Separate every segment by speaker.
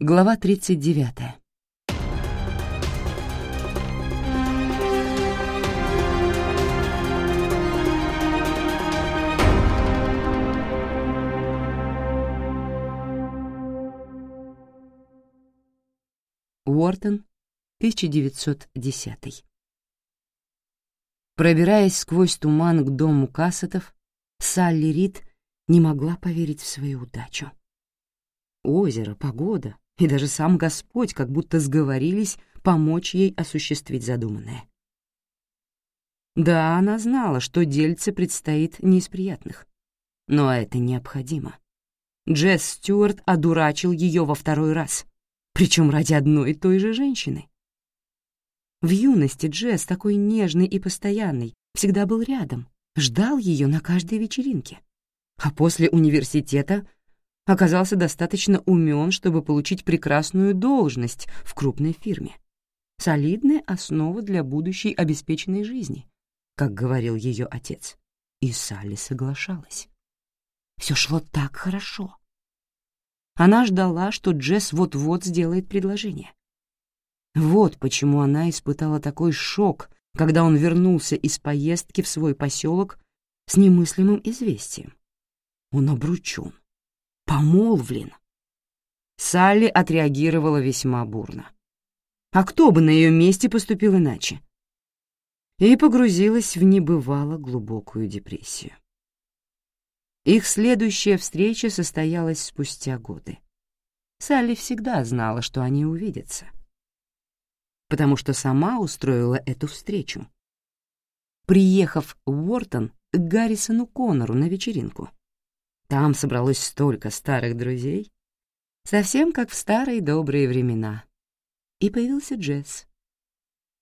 Speaker 1: Глава 39. Уортон, 1910. Пробираясь сквозь туман к дому Кассетов, Салли Рид не могла поверить в свою удачу. Озеро, погода — и даже сам Господь как будто сговорились помочь ей осуществить задуманное. Да, она знала, что дельце предстоит не из приятных. Но это необходимо. Джесс Стюарт одурачил ее во второй раз, причем ради одной и той же женщины. В юности Джесс, такой нежный и постоянный, всегда был рядом, ждал ее на каждой вечеринке. А после университета оказался достаточно умен, чтобы получить прекрасную должность в крупной фирме. Солидная основа для будущей обеспеченной жизни, как говорил ее отец. И Салли соглашалась. Все шло так хорошо. Она ждала, что Джесс вот-вот сделает предложение. Вот почему она испытала такой шок, когда он вернулся из поездки в свой поселок с немыслимым известием. Он обручен помолвлен. Салли отреагировала весьма бурно. А кто бы на ее месте поступил иначе? И погрузилась в небывало глубокую депрессию. Их следующая встреча состоялась спустя годы. Салли всегда знала, что они увидятся, потому что сама устроила эту встречу. Приехав в Уортон к Гаррисону Коннору на вечеринку — там собралось столько старых друзей, совсем как в старые добрые времена. И появился Джесс,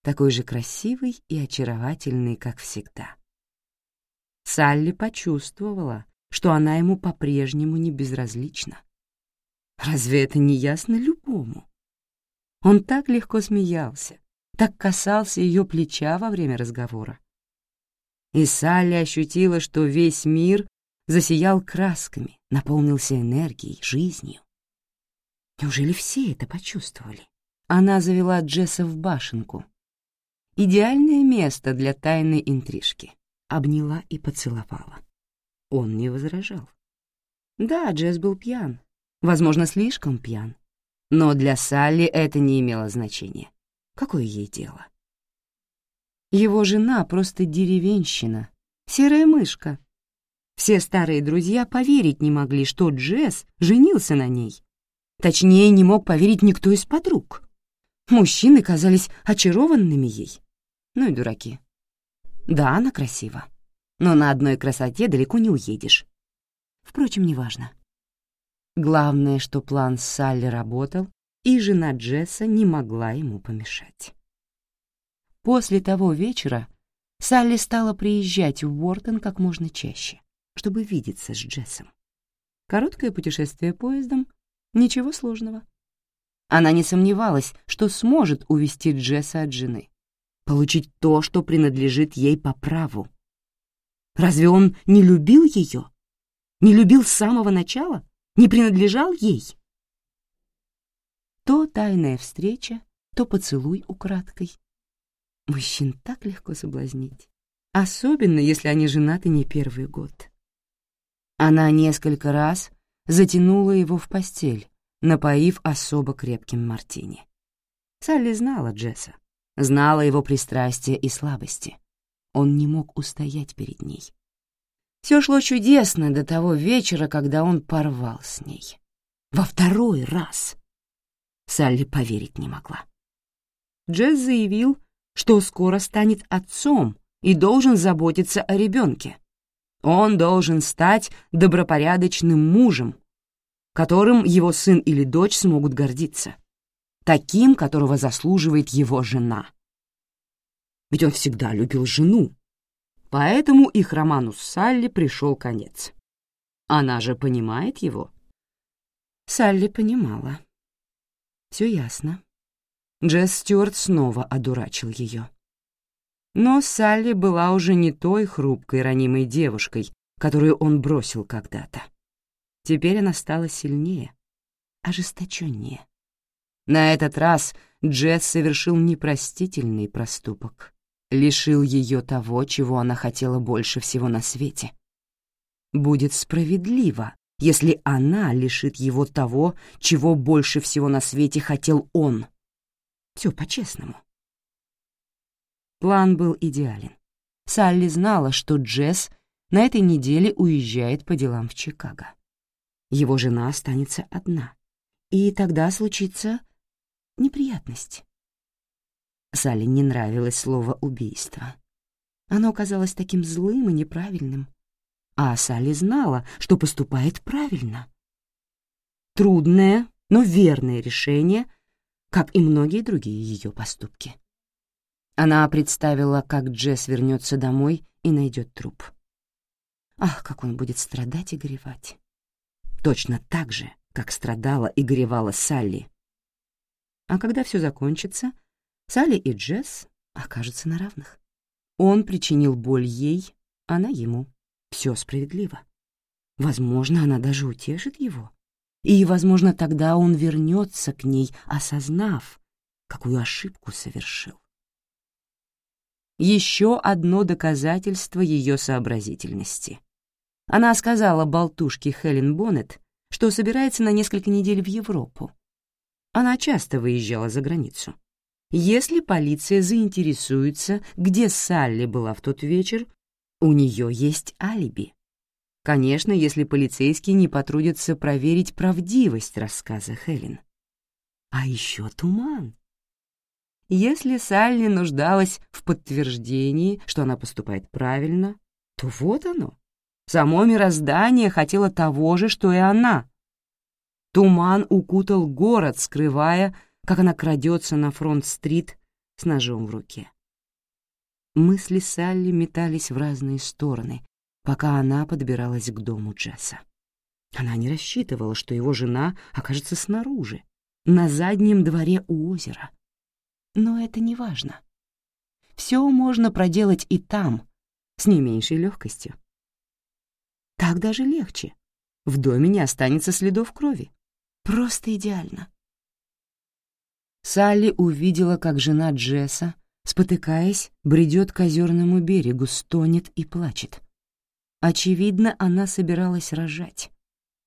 Speaker 1: такой же красивый и очаровательный, как всегда. Салли почувствовала, что она ему по-прежнему не безразлична. Разве это не ясно любому? Он так легко смеялся, так касался ее плеча во время разговора. И Салли ощутила, что весь мир засиял красками, наполнился энергией, жизнью. Неужели все это почувствовали? Она завела Джесса в башенку. Идеальное место для тайной интрижки. Обняла и поцеловала. Он не возражал. Да, Джесс был пьян. Возможно, слишком пьян. Но для Салли это не имело значения. Какое ей дело? Его жена просто деревенщина, серая мышка, все старые друзья поверить не могли, что Джесс женился на ней. Точнее, не мог поверить никто из подруг. Мужчины казались очарованными ей. Ну и дураки. Да, она красива. Но на одной красоте далеко не уедешь. Впрочем, неважно. Главное, что план Салли работал, и жена Джесса не могла ему помешать. После того вечера Салли стала приезжать в Уортон как можно чаще чтобы видеться с Джессом. Короткое путешествие поездом, ничего сложного. Она не сомневалась, что сможет увести Джесса от жены, получить то, что принадлежит ей по праву. Разве он не любил ее? Не любил с самого начала? Не принадлежал ей? То тайная встреча, то поцелуй украдкой. Мужчин так легко соблазнить, особенно если они женаты не первый год. Она несколько раз затянула его в постель, напоив особо крепким мартини. Салли знала Джесса, знала его пристрастия и слабости. Он не мог устоять перед ней. Все шло чудесно до того вечера, когда он порвал с ней. Во второй раз! Салли поверить не могла. Джесс заявил, что скоро станет отцом и должен заботиться о ребенке. Он должен стать добропорядочным мужем, которым его сын или дочь смогут гордиться, таким, которого заслуживает его жена. Ведь он всегда любил жену. Поэтому их роману с Салли пришел конец. Она же понимает его. Салли понимала. Все ясно. Джесс Стюарт снова одурачил ее. Но Салли была уже не той хрупкой, ранимой девушкой, которую он бросил когда-то. Теперь она стала сильнее, ожесточеннее. На этот раз Джет совершил непростительный проступок. Лишил ее того, чего она хотела больше всего на свете. Будет справедливо, если она лишит его того, чего больше всего на свете хотел он. Все по-честному. План был идеален. Салли знала, что Джесс на этой неделе уезжает по делам в Чикаго. Его жена останется одна, и тогда случится неприятность. Салли не нравилось слово «убийство». Оно казалось таким злым и неправильным. А Салли знала, что поступает правильно. Трудное, но верное решение, как и многие другие ее поступки. Она представила, как Джесс вернется домой и найдет труп. Ах, как он будет страдать и горевать. Точно так же, как страдала и горевала Салли. А когда все закончится, Салли и Джесс окажутся на равных. Он причинил боль ей, она ему. Все справедливо. Возможно, она даже утешит его. И, возможно, тогда он вернется к ней, осознав, какую ошибку совершил еще одно доказательство ее сообразительности. Она сказала болтушке Хелен Боннет, что собирается на несколько недель в Европу. Она часто выезжала за границу. Если полиция заинтересуется, где Салли была в тот вечер, у нее есть алиби. Конечно, если полицейские не потрудятся проверить правдивость рассказа Хелен. А еще туман. Если Салли нуждалась в подтверждении, что она поступает правильно, то вот оно. Само мироздание хотело того же, что и она. Туман укутал город, скрывая, как она крадется на фронт-стрит с ножом в руке. Мысли Салли метались в разные стороны, пока она подбиралась к дому Джесса. Она не рассчитывала, что его жена окажется снаружи, на заднем дворе у озера, но это не важно. Все можно проделать и там, с не меньшей легкостью. Так даже легче. В доме не останется следов крови. Просто идеально. Салли увидела, как жена Джесса, спотыкаясь, бредет к озерному берегу, стонет и плачет. Очевидно, она собиралась рожать.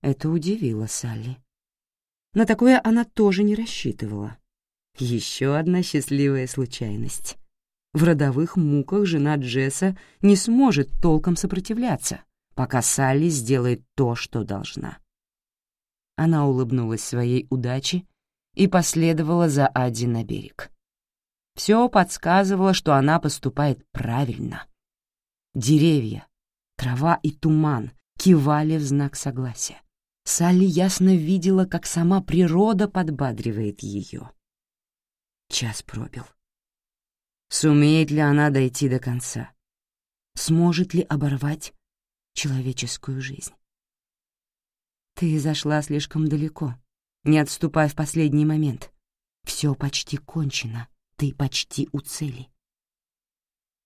Speaker 1: Это удивило Салли. На такое она тоже не рассчитывала. Еще одна счастливая случайность. В родовых муках жена Джесса не сможет толком сопротивляться, пока Салли сделает то, что должна. Она улыбнулась своей удаче и последовала за Адди на берег. Все подсказывало, что она поступает правильно. Деревья, трава и туман кивали в знак согласия. Салли ясно видела, как сама природа подбадривает ее час пробил. Сумеет ли она дойти до конца? Сможет ли оборвать человеческую жизнь? Ты зашла слишком далеко. Не отступай в последний момент. Все почти кончено. Ты почти у цели.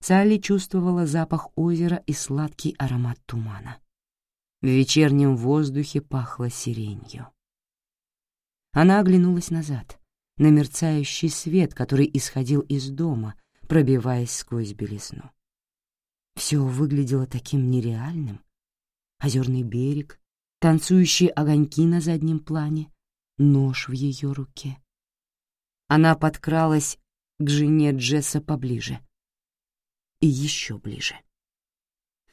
Speaker 1: Салли чувствовала запах озера и сладкий аромат тумана. В вечернем воздухе пахло сиренью. Она оглянулась назад — на мерцающий свет, который исходил из дома, пробиваясь сквозь белизну. Все выглядело таким нереальным. Озерный берег, танцующие огоньки на заднем плане, нож в ее руке. Она подкралась к жене Джесса поближе. И еще ближе.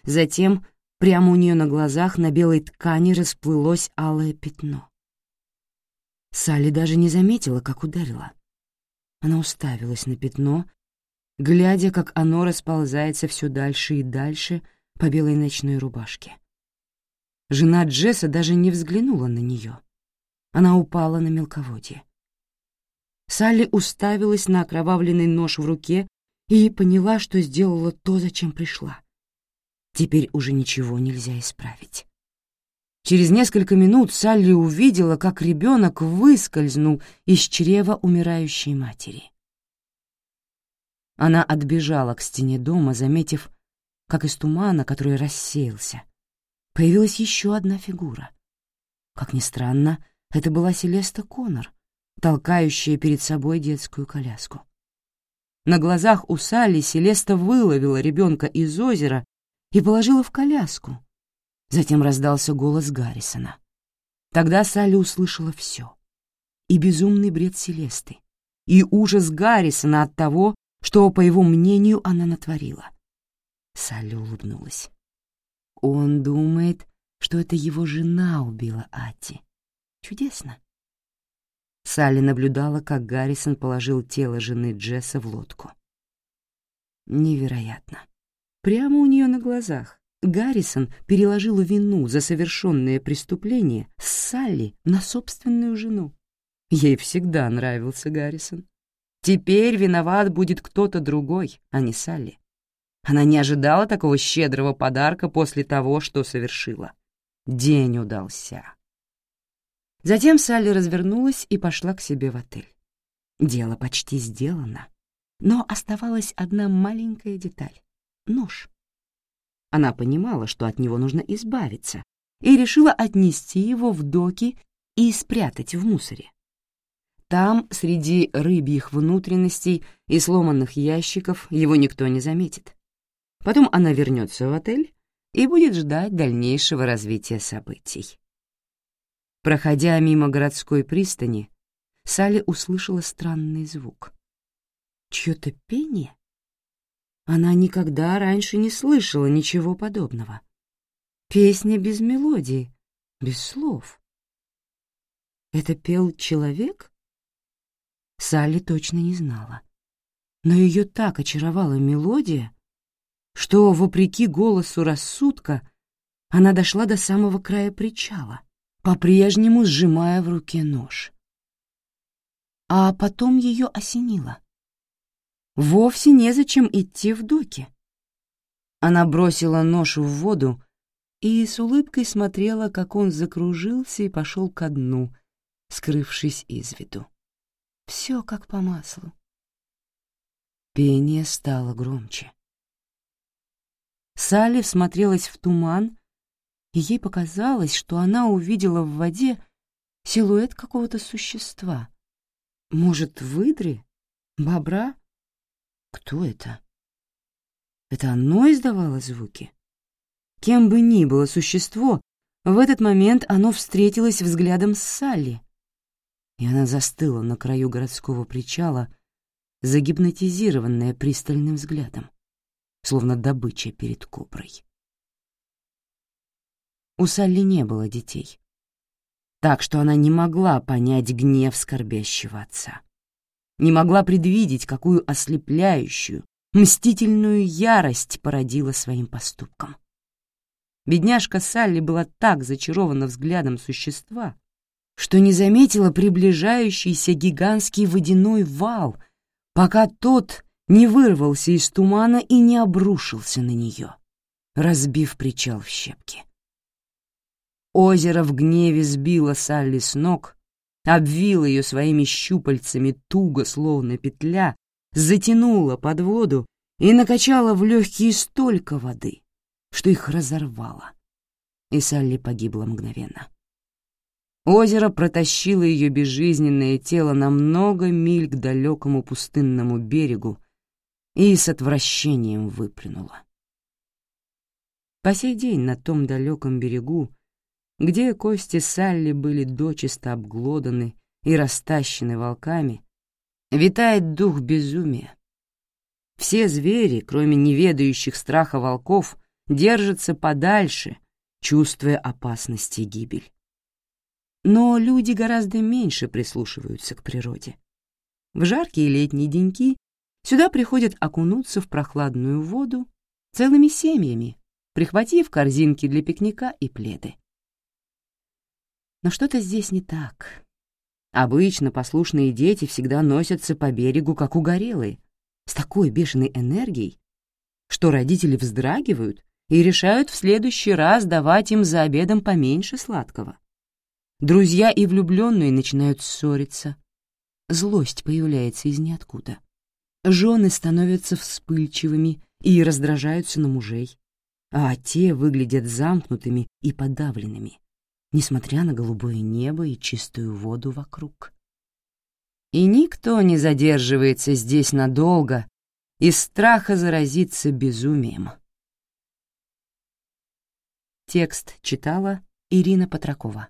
Speaker 1: Затем прямо у нее на глазах на белой ткани расплылось алое пятно. Салли даже не заметила, как ударила. Она уставилась на пятно, глядя, как оно расползается все дальше и дальше по белой ночной рубашке. Жена Джесса даже не взглянула на нее. Она упала на мелководье. Салли уставилась на окровавленный нож в руке и поняла, что сделала то, зачем пришла. Теперь уже ничего нельзя исправить. Через несколько минут Салли увидела, как ребенок выскользнул из чрева умирающей матери. Она отбежала к стене дома, заметив, как из тумана, который рассеялся, появилась еще одна фигура. Как ни странно, это была Селеста Коннор, толкающая перед собой детскую коляску. На глазах у Салли Селеста выловила ребенка из озера и положила в коляску, Затем раздался голос Гаррисона. Тогда Салли услышала все. И безумный бред Селесты, и ужас Гаррисона от того, что, по его мнению, она натворила. Салли улыбнулась. Он думает, что это его жена убила Ати. Чудесно. Салли наблюдала, как Гаррисон положил тело жены Джесса в лодку. Невероятно. Прямо у нее на глазах. Гаррисон переложил вину за совершенное преступление с Салли на собственную жену. Ей всегда нравился Гаррисон. Теперь виноват будет кто-то другой, а не Салли. Она не ожидала такого щедрого подарка после того, что совершила. День удался. Затем Салли развернулась и пошла к себе в отель. Дело почти сделано, но оставалась одна маленькая деталь — нож. Она понимала, что от него нужно избавиться, и решила отнести его в доки и спрятать в мусоре. Там, среди рыбьих внутренностей и сломанных ящиков, его никто не заметит. Потом она вернется в отель и будет ждать дальнейшего развития событий. Проходя мимо городской пристани, Салли услышала странный звук. Чьё-то пение? Она никогда раньше не слышала ничего подобного. Песня без мелодии, без слов. Это пел человек? Салли точно не знала. Но ее так очаровала мелодия, что, вопреки голосу рассудка, она дошла до самого края причала, по-прежнему сжимая в руке нож. А потом ее осенило — вовсе незачем идти в доки. Она бросила ношу в воду и с улыбкой смотрела, как он закружился и пошел ко дну, скрывшись из виду. Все как по маслу. Пение стало громче. Салли всмотрелась в туман, и ей показалось, что она увидела в воде силуэт какого-то существа. Может, выдры? Бобра? Кто это? Это оно издавало звуки? Кем бы ни было существо, в этот момент оно встретилось взглядом с Салли. И она застыла на краю городского причала, загипнотизированная пристальным взглядом, словно добыча перед коброй. У Салли не было детей, так что она не могла понять гнев скорбящего отца не могла предвидеть, какую ослепляющую, мстительную ярость породила своим поступком. Бедняжка Салли была так зачарована взглядом существа, что не заметила приближающийся гигантский водяной вал, пока тот не вырвался из тумана и не обрушился на нее, разбив причал в щепки. Озеро в гневе сбило Салли с ног — обвил ее своими щупальцами туго, словно петля, затянула под воду и накачала в легкие столько воды, что их разорвало. И Салли погибла мгновенно. Озеро протащило ее безжизненное тело на много миль к далекому пустынному берегу и с отвращением выплюнуло. По сей день на том далеком берегу где кости Салли были дочисто обглоданы и растащены волками, витает дух безумия. Все звери, кроме неведающих страха волков, держатся подальше, чувствуя опасность и гибель. Но люди гораздо меньше прислушиваются к природе. В жаркие летние деньки сюда приходят окунуться в прохладную воду целыми семьями, прихватив корзинки для пикника и пледы. Но что-то здесь не так. Обычно послушные дети всегда носятся по берегу, как угорелые, с такой бешеной энергией, что родители вздрагивают и решают в следующий раз давать им за обедом поменьше сладкого. Друзья и влюбленные начинают ссориться. Злость появляется из ниоткуда. Жены становятся вспыльчивыми и раздражаются на мужей, а те выглядят замкнутыми и подавленными несмотря на голубое небо и чистую воду вокруг. И никто не задерживается здесь надолго из страха заразиться безумием. Текст читала Ирина Патракова.